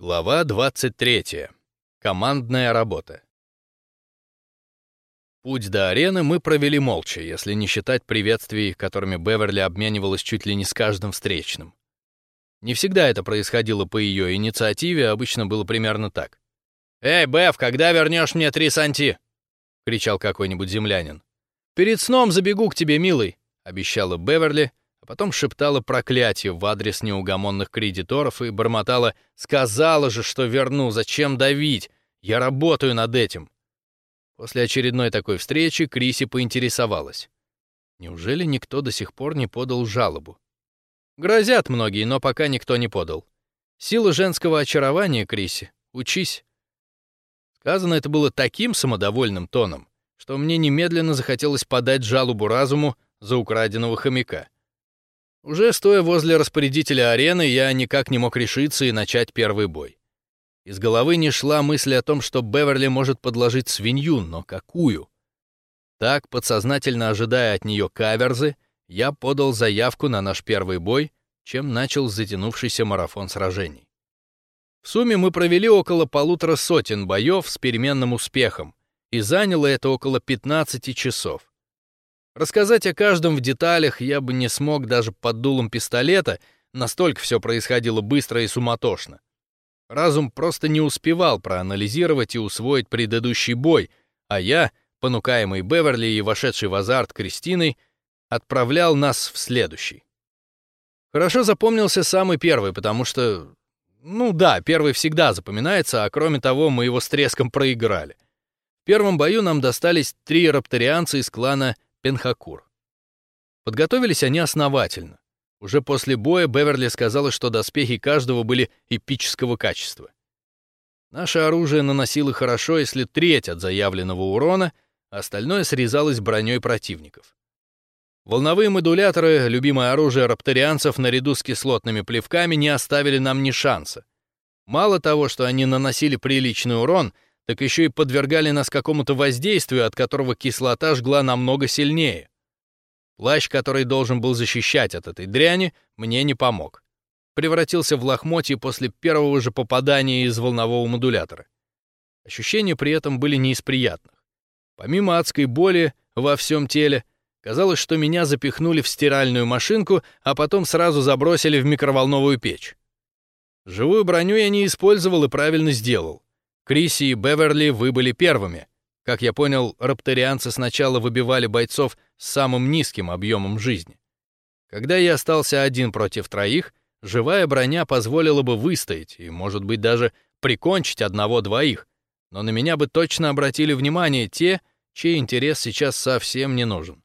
Глава 23. Командная работа. Путь до арены мы провели молча, если не считать приветствий, которыми Беверли обменивалась чуть ли не с каждым встречным. Не всегда это происходило по ее инициативе, обычно было примерно так. «Эй, Бев, когда вернешь мне три санти?» — кричал какой-нибудь землянин. «Перед сном забегу к тебе, милый», — обещала Беверли, потом шептала проклятие в адрес неугомонных кредиторов и бормотала «Сказала же, что верну, зачем давить? Я работаю над этим». После очередной такой встречи Криси поинтересовалась. Неужели никто до сих пор не подал жалобу? Грозят многие, но пока никто не подал. Сила женского очарования, Криси, учись. Сказано это было таким самодовольным тоном, что мне немедленно захотелось подать жалобу разуму за украденного хомяка. Уже стоя возле распорядителя арены, я никак не мог решиться и начать первый бой. Из головы не шла мысль о том, что Беверли может подложить свинью, но какую? Так, подсознательно ожидая от нее каверзы, я подал заявку на наш первый бой, чем начал затянувшийся марафон сражений. В сумме мы провели около полутора сотен боев с переменным успехом, и заняло это около 15 часов. Рассказать о каждом в деталях я бы не смог даже под дулом пистолета, настолько все происходило быстро и суматошно. Разум просто не успевал проанализировать и усвоить предыдущий бой, а я, понукаемый Беверли и вошедший в азарт Кристиной, отправлял нас в следующий. Хорошо запомнился самый первый, потому что... Ну да, первый всегда запоминается, а кроме того, мы его с треском проиграли. В первом бою нам достались три рапторианца из клана Пенхакур. Подготовились они основательно. Уже после боя Беверли сказала, что доспехи каждого были эпического качества. Наше оружие наносило хорошо, если треть от заявленного урона, остальное срезалось броней противников. Волновые модуляторы, любимое оружие рапторианцев наряду с кислотными плевками, не оставили нам ни шанса. Мало того, что они наносили приличный урон — так еще и подвергали нас какому-то воздействию, от которого кислота жгла намного сильнее. Плащ, который должен был защищать от этой дряни, мне не помог. Превратился в лохмотье после первого же попадания из волнового модулятора. Ощущения при этом были не из приятных. Помимо адской боли во всем теле, казалось, что меня запихнули в стиральную машинку, а потом сразу забросили в микроволновую печь. Живую броню я не использовал и правильно сделал. Криси и Беверли выбыли первыми. Как я понял, рапторианцы сначала выбивали бойцов с самым низким объемом жизни. Когда я остался один против троих, живая броня позволила бы выстоять и, может быть, даже прикончить одного-двоих, но на меня бы точно обратили внимание те, чей интерес сейчас совсем не нужен.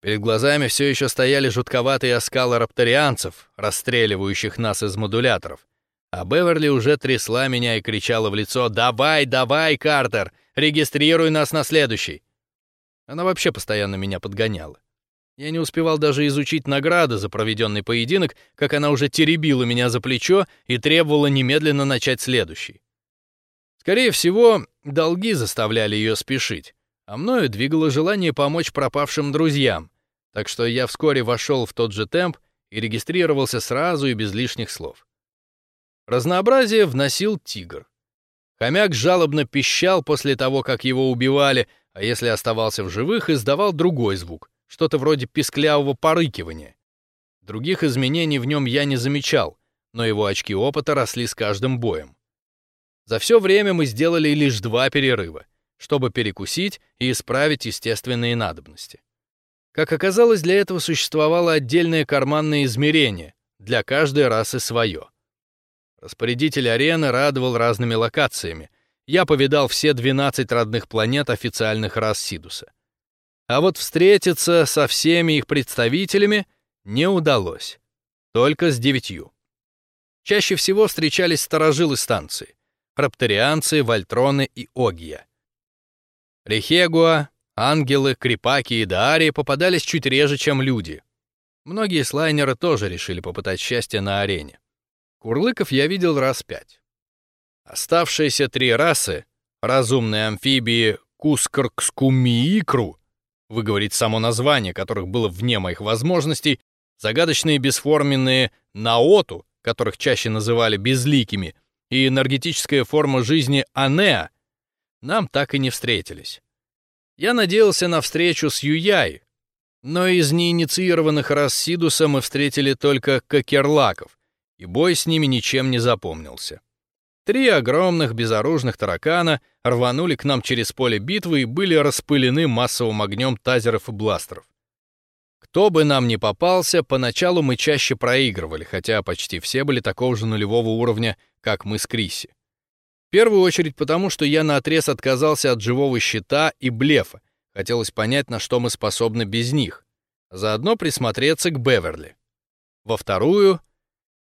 Перед глазами все еще стояли жутковатые оскалы рапторианцев, расстреливающих нас из модуляторов. А Беверли уже трясла меня и кричала в лицо «Давай, давай, Картер, регистрируй нас на следующий!» Она вообще постоянно меня подгоняла. Я не успевал даже изучить награды за проведенный поединок, как она уже теребила меня за плечо и требовала немедленно начать следующий. Скорее всего, долги заставляли ее спешить, а мною двигало желание помочь пропавшим друзьям, так что я вскоре вошел в тот же темп и регистрировался сразу и без лишних слов. Разнообразие вносил тигр. Хомяк жалобно пищал после того, как его убивали, а если оставался в живых, издавал другой звук, что-то вроде писклявого порыкивания. Других изменений в нем я не замечал, но его очки опыта росли с каждым боем. За все время мы сделали лишь два перерыва, чтобы перекусить и исправить естественные надобности. Как оказалось, для этого существовало отдельное карманное измерение, для каждой расы свое — Распорядитель арены радовал разными локациями. Я повидал все 12 родных планет официальных рас Сидуса. А вот встретиться со всеми их представителями не удалось. Только с девятью. Чаще всего встречались сторожилы станции — рапторианцы, вольтроны и огия. Рехегуа, ангелы, крипаки и даари попадались чуть реже, чем люди. Многие слайнеры тоже решили попытать счастье на арене. Курлыков я видел раз пять. Оставшиеся три расы, разумные амфибии Кускаркскумиикру, выговорить само название, которых было вне моих возможностей, загадочные бесформенные Наоту, которых чаще называли безликими, и энергетическая форма жизни Анеа нам так и не встретились. Я надеялся на встречу с Юяй, но из неинициированных рас Сидуса мы встретили только кокерлаков, и бой с ними ничем не запомнился. Три огромных безоружных таракана рванули к нам через поле битвы и были распылены массовым огнем тазеров и бластеров. Кто бы нам ни попался, поначалу мы чаще проигрывали, хотя почти все были такого же нулевого уровня, как мы с Криси. В первую очередь потому, что я наотрез отказался от живого щита и блефа. Хотелось понять, на что мы способны без них. Заодно присмотреться к Беверли. Во вторую,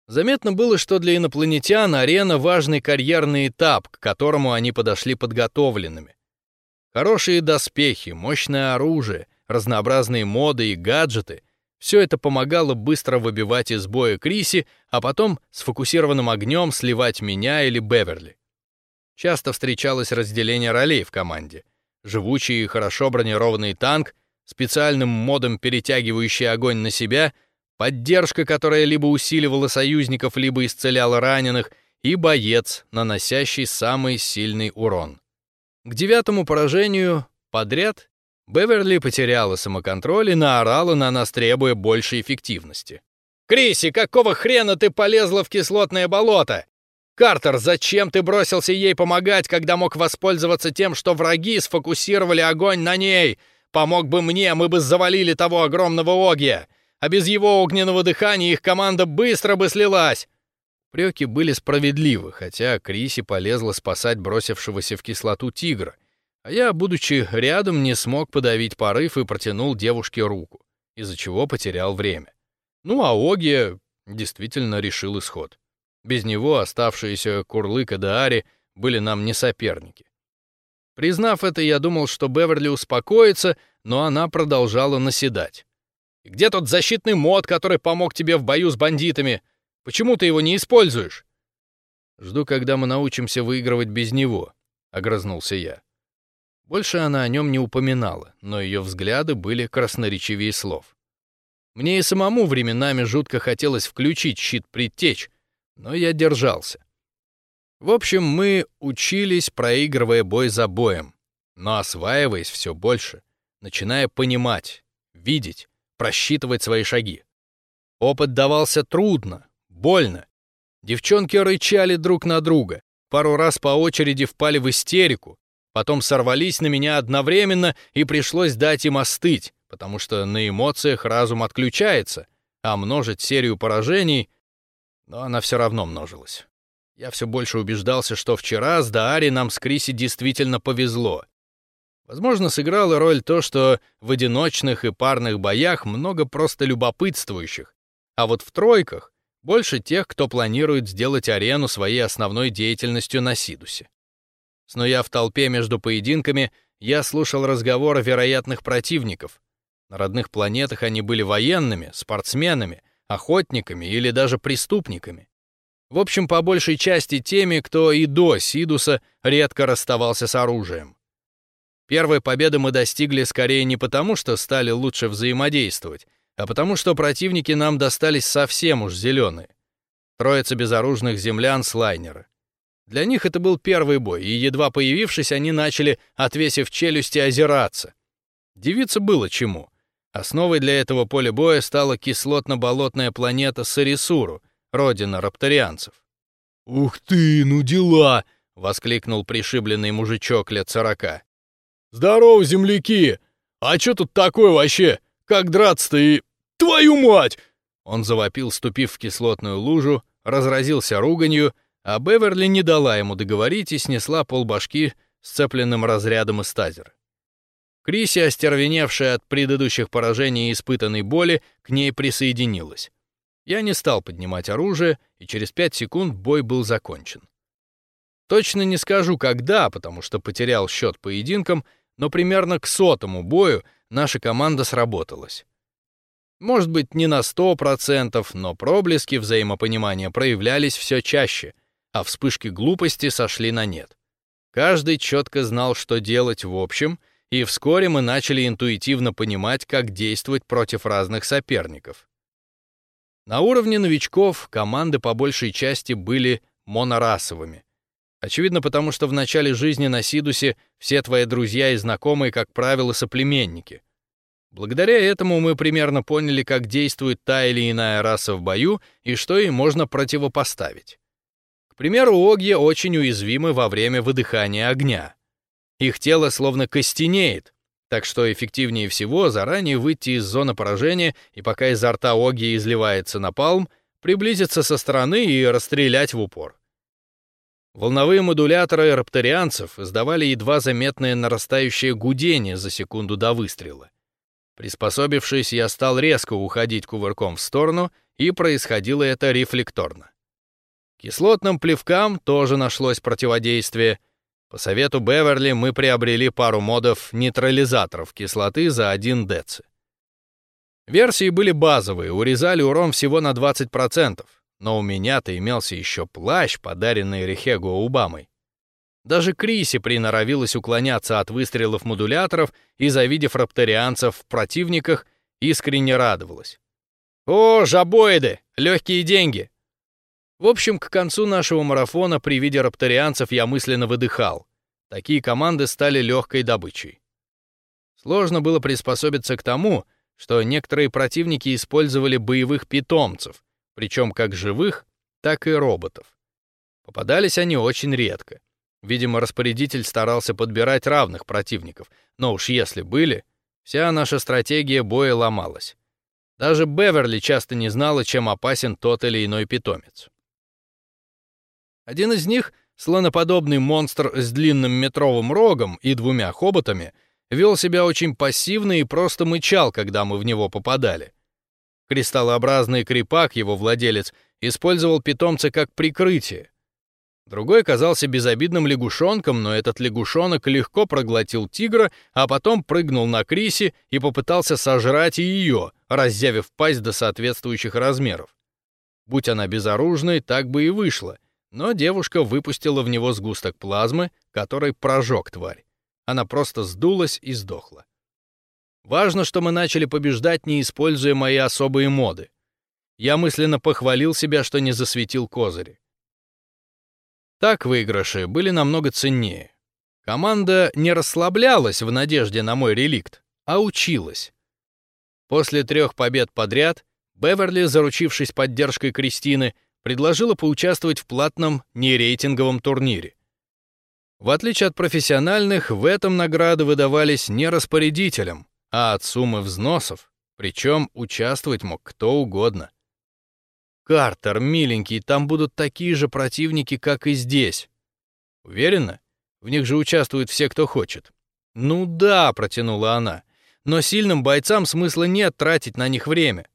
заметно было, что для инопланетян арена — важный карьерный этап, к которому они подошли подготовленными. Хорошие доспехи, мощное оружие, разнообразные моды и гаджеты — все это помогало быстро выбивать из боя Криси, а потом с фокусированным огнем сливать меня или Беверли. Часто встречалось разделение ролей в команде. Живучий и хорошо бронированный танк, специальным модом перетягивающий огонь на себя, поддержка, которая либо усиливала союзников, либо исцеляла раненых, и боец, наносящий самый сильный урон. К девятому поражению подряд Беверли потеряла самоконтроль и наорала на нас, требуя большей эффективности. «Криси, какого хрена ты полезла в кислотное болото? Картер, зачем ты бросился ей помогать, когда мог воспользоваться тем, что враги сфокусировали огонь на ней? Помог бы мне, мы бы завалили того огромного Огия. А без его огненного дыхания их команда быстро бы слилась. Прёки были справедливы, хотя Криси полезла спасать бросившегося в кислоту тигра. А я, будучи рядом, не смог подавить порыв и протянул девушке руку, из-за чего потерял время. Ну а Огия действительно решил исход. Без него оставшиеся Курлык и Даари были нам не соперники. Признав это, я думал, что Беверли успокоится, но она продолжала наседать. «Где тот защитный мод, который помог тебе в бою с бандитами? Почему ты его не используешь?» «Жду, когда мы научимся выигрывать без него», — огрызнулся я. Больше она о нем не упоминала, но ее взгляды были красноречивее слов. Мне и самому временами жутко хотелось включить щит предтеч, но я держался. В общем, мы учились, проигрывая бой за боем, но осваиваясь все больше, начиная понимать, видеть, просчитывать свои шаги. Опыт давался трудно, больно. Девчонки рычали друг на друга, пару раз по очереди впали в истерику, потом сорвались на меня одновременно, и пришлось дать им остыть, потому что на эмоциях разум отключается, а множить серию поражений — но она все равно множилась. Я все больше убеждался, что вчера с Даари нам с Криси действительно повезло. Возможно, сыграло роль то, что в одиночных и парных боях много просто любопытствующих, а вот в тройках больше тех, кто планирует сделать арену своей основной деятельностью на Сидусе. Снуя в толпе между поединками, я слушал разговоры вероятных противников. На родных планетах они были военными, спортсменами, охотниками или даже преступниками. В общем, по большей части теми, кто и до Сидуса редко расставался с оружием. Первой победы мы достигли скорее не потому, что стали лучше взаимодействовать, а потому что противники нам достались совсем уж зеленые. Троица безоружных землян с лайнера. Для них это был первый бой, и едва появившись, они начали, отвесив челюсти, озираться. Девиться было чему. Основой для этого поля боя стала кислотно-болотная планета Сарисуру, родина рапторианцев. «Ух ты, ну дела!» — воскликнул пришибленный мужичок лет сорока. «Здорово, земляки! А чё тут такое вообще? Как драться-то и... Твою мать!» Он завопил, ступив в кислотную лужу, разразился руганью, а Беверли не дала ему договорить и снесла полбашки сцепленным разрядом из тазера. Криси, остервеневшая от предыдущих поражений и испытанной боли, к ней присоединилась. Я не стал поднимать оружие, и через пять секунд бой был закончен. Точно не скажу, когда, потому что потерял счет поединкам, но примерно к сотому бою наша команда сработалась. Может быть, не на сто процентов, но проблески взаимопонимания проявлялись все чаще, а вспышки глупости сошли на нет. Каждый четко знал, что делать в общем, и вскоре мы начали интуитивно понимать, как действовать против разных соперников. На уровне новичков команды по большей части были монорасовыми. Очевидно, потому что в начале жизни на Сидусе все твои друзья и знакомые, как правило, соплеменники. Благодаря этому мы примерно поняли, как действует та или иная раса в бою и что ей можно противопоставить. К примеру, огьи очень уязвимы во время выдыхания огня. Их тело словно костенеет, так что эффективнее всего заранее выйти из зоны поражения и пока изо рта огьи изливается напалм, приблизиться со стороны и расстрелять в упор. Волновые модуляторы рапторианцев издавали едва заметное нарастающее гудение за секунду до выстрела. Приспособившись, я стал резко уходить кувырком в сторону, и происходило это рефлекторно. Кислотным плевкам тоже нашлось противодействие. По совету Беверли мы приобрели пару модов нейтрализаторов кислоты за 1 деци. Версии были базовые, урезали урон всего на 20%, но у меня-то имелся еще плащ, подаренный Рихего Убамой. Даже Криси приноровилась уклоняться от выстрелов модуляторов и, завидев рапторианцев в противниках, искренне радовалась. «О, жабоиды! Легкие деньги!» В общем, к концу нашего марафона при виде рапторианцев я мысленно выдыхал. Такие команды стали легкой добычей. Сложно было приспособиться к тому, что некоторые противники использовали боевых питомцев, причем как живых, так и роботов. Попадались они очень редко. Видимо, распорядитель старался подбирать равных противников, но уж если были, вся наша стратегия боя ломалась. Даже Беверли часто не знала, чем опасен тот или иной питомец. Один из них, слоноподобный монстр с длинным метровым рогом и двумя хоботами, вел себя очень пассивно и просто мычал, когда мы в него попадали. Кристаллообразный крепак, его владелец, использовал питомца как прикрытие. Другой казался безобидным лягушонком, но этот лягушонок легко проглотил тигра, а потом прыгнул на Криси и попытался сожрать и ее, разъявив пасть до соответствующих размеров. Будь она безоружной, так бы и вышло, но девушка выпустила в него сгусток плазмы, который прожег тварь. Она просто сдулась и сдохла. Важно, что мы начали побеждать, не используя мои особые моды. Я мысленно похвалил себя, что не засветил козыри. Так выигрыши были намного ценнее. Команда не расслаблялась в надежде на мой реликт, а училась. После трех побед подряд Беверли, заручившись поддержкой Кристины, предложила поучаствовать в платном нерейтинговом турнире. В отличие от профессиональных, в этом награды выдавались не распорядителям, а от суммы взносов, причем участвовать мог кто угодно. «Картер, миленький, там будут такие же противники, как и здесь». «Уверена? В них же участвуют все, кто хочет». «Ну да», — протянула она, «но сильным бойцам смысла нет тратить на них время».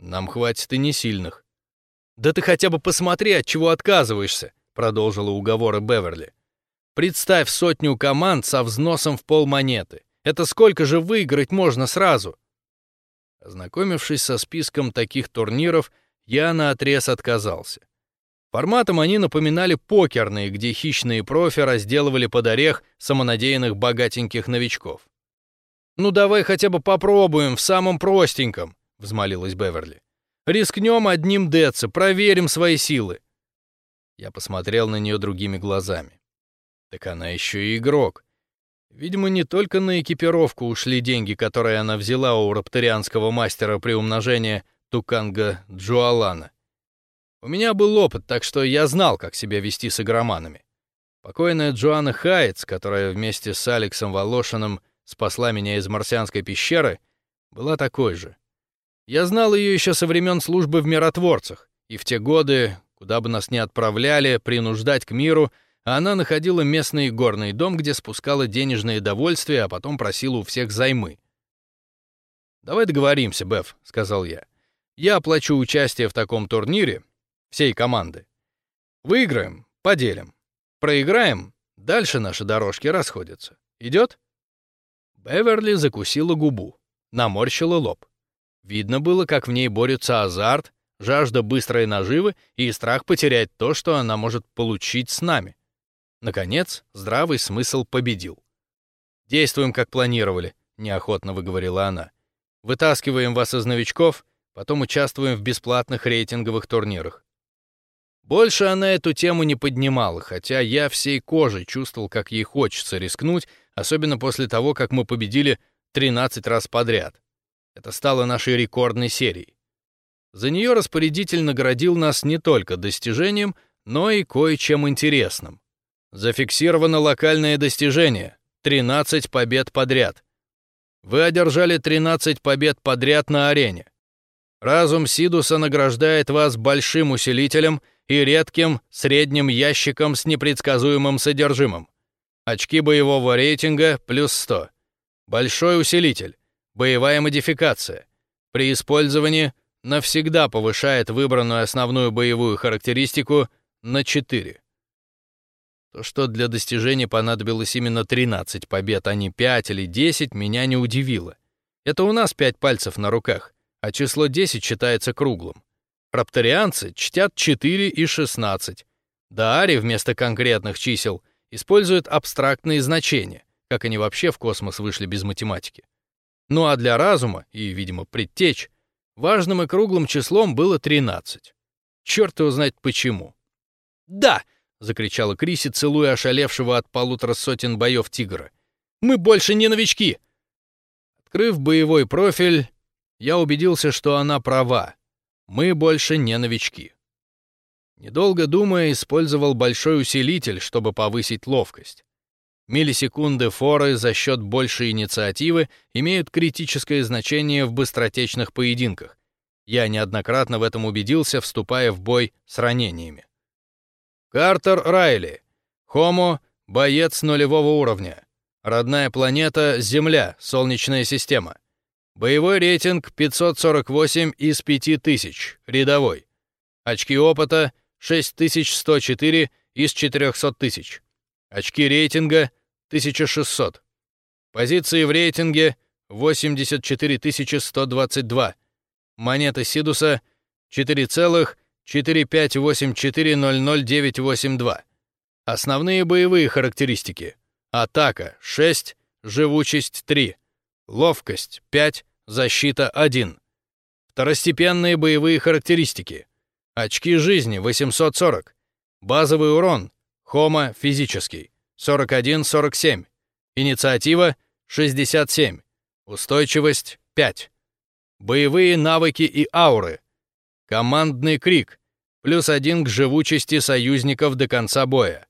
«Нам хватит и не сильных». «Да ты хотя бы посмотри, от чего отказываешься», — продолжила уговоры Беверли. «Представь сотню команд со взносом в полмонеты. Это сколько же выиграть можно сразу? Ознакомившись со списком таких турниров, я наотрез отказался. Форматом они напоминали покерные, где хищные профи разделывали под орех самонадеянных богатеньких новичков. «Ну давай хотя бы попробуем в самом простеньком», — взмолилась Беверли. «Рискнем одним ДЭЦ, проверим свои силы». Я посмотрел на нее другими глазами. Так она еще и игрок. Видимо, не только на экипировку ушли деньги, которые она взяла у рапторианского мастера при умножении Туканга Джуалана. У меня был опыт, так что я знал, как себя вести с игроманами. Покойная Джоанна Хайтс, которая вместе с Алексом Волошиным спасла меня из марсианской пещеры, была такой же. Я знал ее еще со времен службы в миротворцах, и в те годы, куда бы нас ни отправляли, принуждать к миру — она находила местный горный дом, где спускала денежные довольствия, а потом просила у всех займы. «Давай договоримся, Беф», — сказал я. «Я оплачу участие в таком турнире, всей команды. Выиграем — поделим. Проиграем — дальше наши дорожки расходятся. Идет?» Беверли закусила губу, наморщила лоб. Видно было, как в ней борются азарт, жажда быстрой наживы и страх потерять то, что она может получить с нами. Наконец, здравый смысл победил. «Действуем, как планировали», — неохотно выговорила она. «Вытаскиваем вас из новичков, потом участвуем в бесплатных рейтинговых турнирах». Больше она эту тему не поднимала, хотя я всей кожей чувствовал, как ей хочется рискнуть, особенно после того, как мы победили 13 раз подряд. Это стало нашей рекордной серией. За нее распорядитель наградил нас не только достижением, но и кое-чем интересным. Зафиксировано локальное достижение — 13 побед подряд. Вы одержали 13 побед подряд на арене. Разум Сидуса награждает вас большим усилителем — и редким средним ящиком с непредсказуемым содержимым. Очки боевого рейтинга плюс 100. Большой усилитель. Боевая модификация. При использовании навсегда повышает выбранную основную боевую характеристику на 4. То, что для достижения понадобилось именно 13 побед, а не 5 или 10, меня не удивило. Это у нас 5 пальцев на руках, а число 10 считается круглым. Рапторианцы чтят 4 и 16. Даари вместо конкретных чисел используют абстрактные значения, как они вообще в космос вышли без математики. Ну а для разума и, видимо, предтеч, важным и круглым числом было 13. Черт его знает почему. «Да!» — закричала Криси, целуя ошалевшего от полутора сотен боев тигра. «Мы больше не новички!» Открыв боевой профиль, я убедился, что она права. Мы больше не новички. Недолго думая, использовал большой усилитель, чтобы повысить ловкость. Миллисекунды форы за счет большей инициативы имеют критическое значение в быстротечных поединках. Я неоднократно в этом убедился, вступая в бой с ранениями. Картер Райли. Хомо — боец нулевого уровня. Родная планета — Земля, Солнечная система. Боевой рейтинг 548 из 5000, рядовой. Очки опыта 6104 из 400 тысяч. Очки рейтинга 1600. Позиции в рейтинге 84122. Монета Сидуса 4,458400982. Основные боевые характеристики. Атака 6, живучесть 3, ловкость 5, защита 1. Второстепенные боевые характеристики. Очки жизни 840. Базовый урон Хома физический 41-47. Инициатива 67. Устойчивость 5. Боевые навыки и ауры. Командный крик. Плюс один к живучести союзников до конца боя.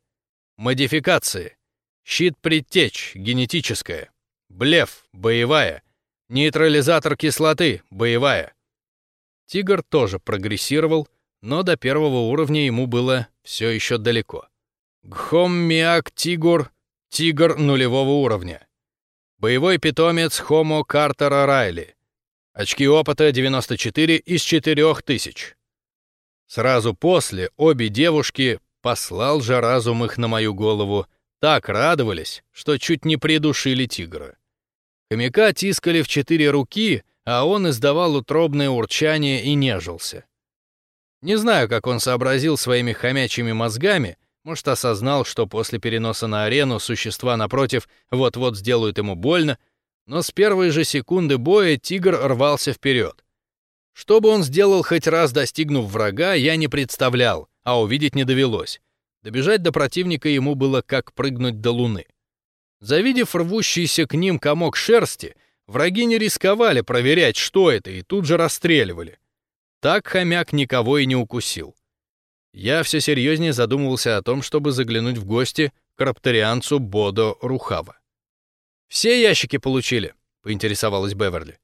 Модификации. Щит предтеч, генетическая. Блеф, боевая. Нейтрализатор кислоты, боевая. Тигр тоже прогрессировал, но до первого уровня ему было все еще далеко. Гхоммиак Тигур, тигр нулевого уровня. Боевой питомец Хомо Картера Райли. Очки опыта 94 из 4000. Сразу после обе девушки, послал же разум их на мою голову, так радовались, что чуть не придушили тигра. Хомяка тискали в четыре руки, а он издавал утробное урчание и нежился. Не знаю, как он сообразил своими хомячими мозгами, может, осознал, что после переноса на арену существа напротив вот-вот сделают ему больно, но с первой же секунды боя тигр рвался вперед. Что бы он сделал хоть раз, достигнув врага, я не представлял, а увидеть не довелось. Добежать до противника ему было как прыгнуть до луны. Завидев рвущийся к ним комок шерсти, враги не рисковали проверять, что это, и тут же расстреливали. Так хомяк никого и не укусил. Я все серьезнее задумывался о том, чтобы заглянуть в гости к рапторианцу Бодо Рухава. «Все ящики получили?» — поинтересовалась Беверли.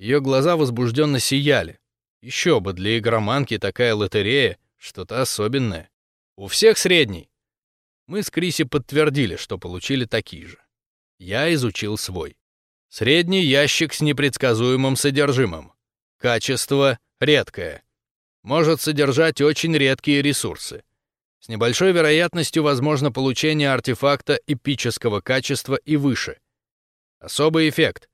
Ее глаза возбужденно сияли. Еще бы, для игроманки такая лотерея — что-то особенное. У всех средний. Мы с Криси подтвердили, что получили такие же. Я изучил свой. Средний ящик с непредсказуемым содержимым. Качество редкое. Может содержать очень редкие ресурсы. С небольшой вероятностью возможно получение артефакта эпического качества и выше. Особый эффект.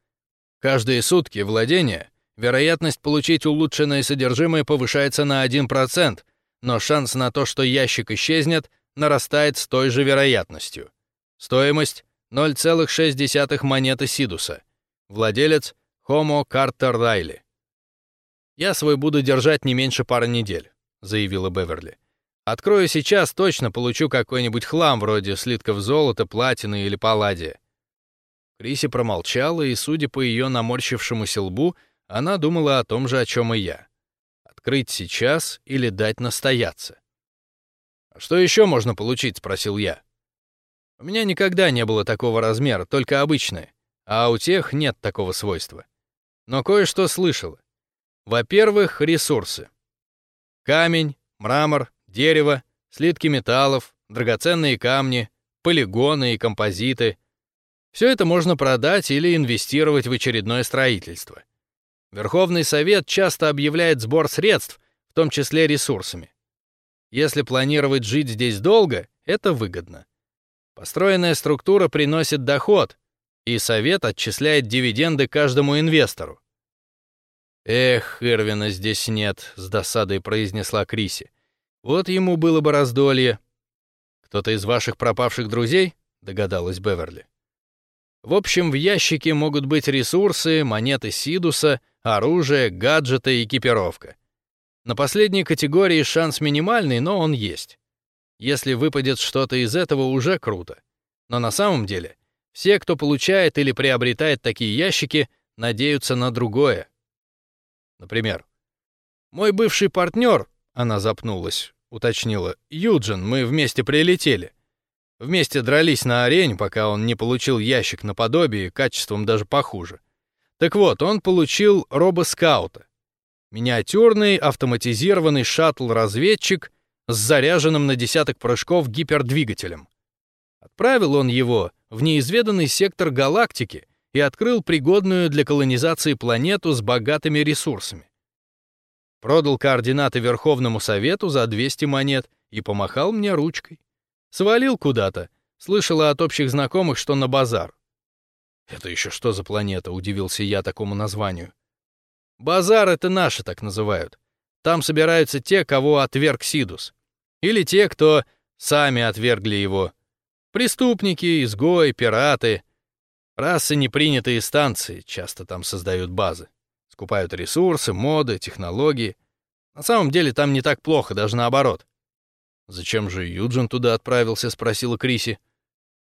Каждые сутки владения вероятность получить улучшенное содержимое повышается на 1%, но шанс на то, что ящик исчезнет, нарастает с той же вероятностью. Стоимость 0,6 монеты Сидуса. Владелец Homo Картер Райли. «Я свой буду держать не меньше пары недель», — заявила Беверли. Открою сейчас, точно получу какой-нибудь хлам вроде слитков золота, платины или палладия. Криси промолчала, и, судя по ее наморщившемуся лбу, она думала о том же, о чем и я. Открыть сейчас или дать настояться. «А что еще можно получить?» — спросил я. «У меня никогда не было такого размера, только обычное, а у тех нет такого свойства. Но кое-что слышала. Во-первых, ресурсы. Камень, мрамор, дерево, слитки металлов, драгоценные камни, полигоны и композиты. Все это можно продать или инвестировать в очередное строительство. Верховный Совет часто объявляет сбор средств, в том числе ресурсами. Если планировать жить здесь долго, это выгодно. Построенная структура приносит доход, и Совет отчисляет дивиденды каждому инвестору. «Эх, Ирвина здесь нет», — с досадой произнесла Криси. «Вот ему было бы раздолье». «Кто-то из ваших пропавших друзей?» — догадалась Беверли. В общем, в ящике могут быть ресурсы, монеты Сидуса, оружие, гаджеты, экипировка. На последней категории шанс минимальный, но он есть. Если выпадет что-то из этого, уже круто. Но на самом деле, все, кто получает или приобретает такие ящики, надеются на другое. Например, мой бывший партнер, она запнулась, уточнила, Юджин, мы вместе прилетели. Вместе дрались на арене, пока он не получил ящик наподобие, качеством даже похуже. Так вот, он получил робоскаута. Миниатюрный автоматизированный шаттл-разведчик с заряженным на десяток прыжков гипердвигателем. Отправил он его в неизведанный сектор галактики и открыл пригодную для колонизации планету с богатыми ресурсами. Продал координаты Верховному Совету за 200 монет и помахал мне ручкой. Свалил куда-то. Слышала от общих знакомых, что на базар. «Это еще что за планета?» — удивился я такому названию. «Базар — это наши так называют. Там собираются те, кого отверг Сидус. Или те, кто сами отвергли его. Преступники, изгои, пираты. Расы непринятые станции часто там создают базы. Скупают ресурсы, моды, технологии. На самом деле там не так плохо, даже наоборот. «Зачем же Юджин туда отправился?» — спросила Криси.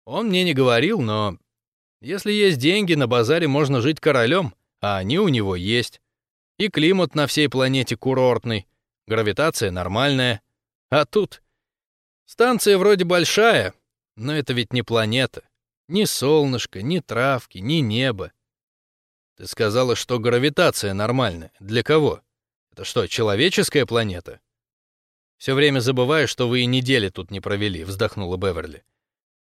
«Он мне не говорил, но если есть деньги, на базаре можно жить королем, а они у него есть. И климат на всей планете курортный, гравитация нормальная. А тут... Станция вроде большая, но это ведь не планета. Ни солнышко, ни травки, ни небо. Ты сказала, что гравитация нормальная. Для кого? Это что, человеческая планета? Все время забываю, что вы и недели тут не провели», — вздохнула Беверли.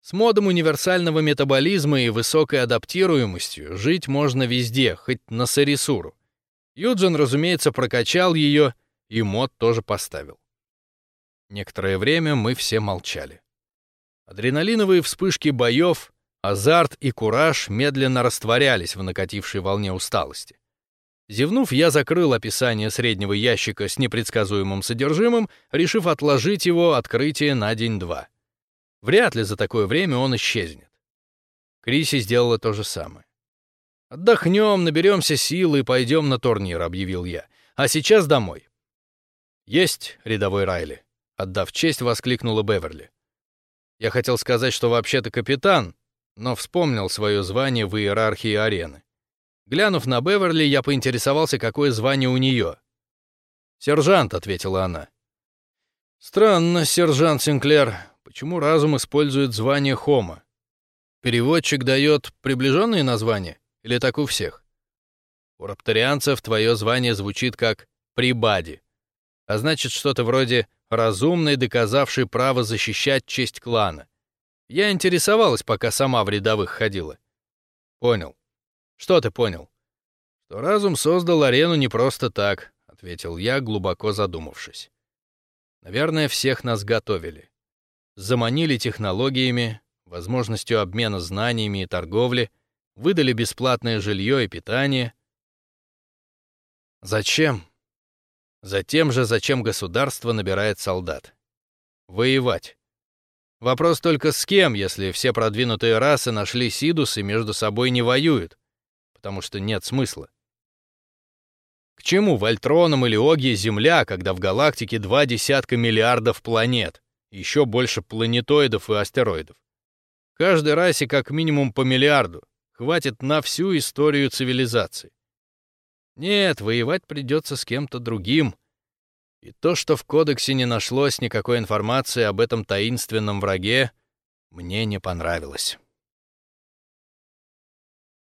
«С модом универсального метаболизма и высокой адаптируемостью жить можно везде, хоть на Сарисуру. Юджин, разумеется, прокачал ее, и мод тоже поставил». Некоторое время мы все молчали. Адреналиновые вспышки боев, азарт и кураж медленно растворялись в накатившей волне усталости. Зевнув, я закрыл описание среднего ящика с непредсказуемым содержимым, решив отложить его открытие на день-два. Вряд ли за такое время он исчезнет. Криси сделала то же самое. «Отдохнем, наберемся силы и пойдем на турнир», — объявил я. «А сейчас домой». «Есть, рядовой Райли», — отдав честь, воскликнула Беверли. Я хотел сказать, что вообще-то капитан, но вспомнил свое звание в иерархии арены. Глянув на Беверли, я поинтересовался, какое звание у нее. «Сержант», — ответила она. «Странно, сержант Синклер, почему разум использует звание Хома? Переводчик дает приближенные названия или так у всех? У рапторианцев твое звание звучит как «прибади», а значит что-то вроде «разумный, доказавший право защищать честь клана». Я интересовалась, пока сама в рядовых ходила. Понял. Что ты понял? Что разум создал арену не просто так, ответил я, глубоко задумавшись. Наверное, всех нас готовили. Заманили технологиями, возможностью обмена знаниями и торговли, выдали бесплатное жилье и питание. Зачем? Затем же, зачем государство набирает солдат. Воевать. Вопрос только с кем, если все продвинутые расы нашли Сидус и между собой не воюют потому что нет смысла. К чему Вольтронам или Оге Земля, когда в галактике два десятка миллиардов планет, еще больше планетоидов и астероидов? Каждой расе как минимум по миллиарду. Хватит на всю историю цивилизации. Нет, воевать придется с кем-то другим. И то, что в кодексе не нашлось никакой информации об этом таинственном враге, мне не понравилось.